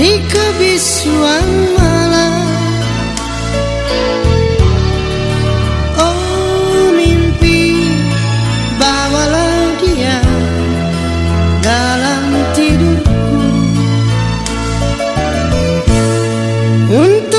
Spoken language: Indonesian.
di kebisuan malam. Oh mimpi bawalah dia dalam tidurku. Untuk